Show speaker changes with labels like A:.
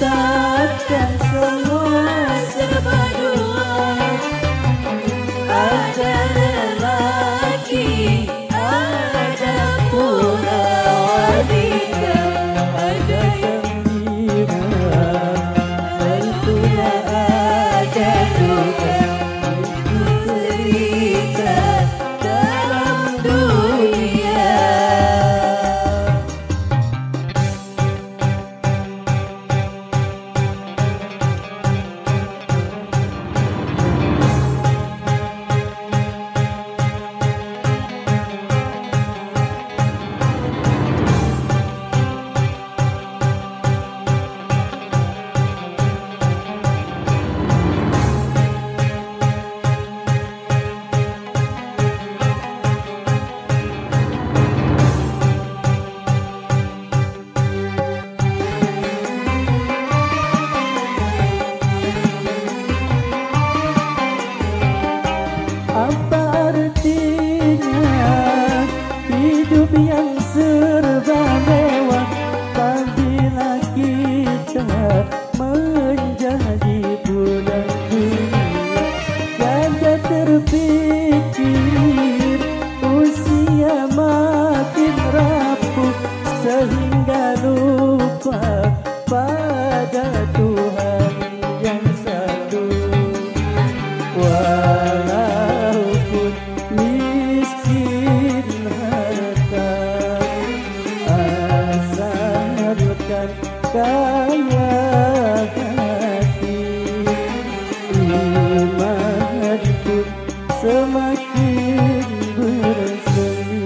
A: stop, stop. bersinar menjadi bulan dunia terpikir usia makin rapuh sehingga lupa daya hati semakin bersemi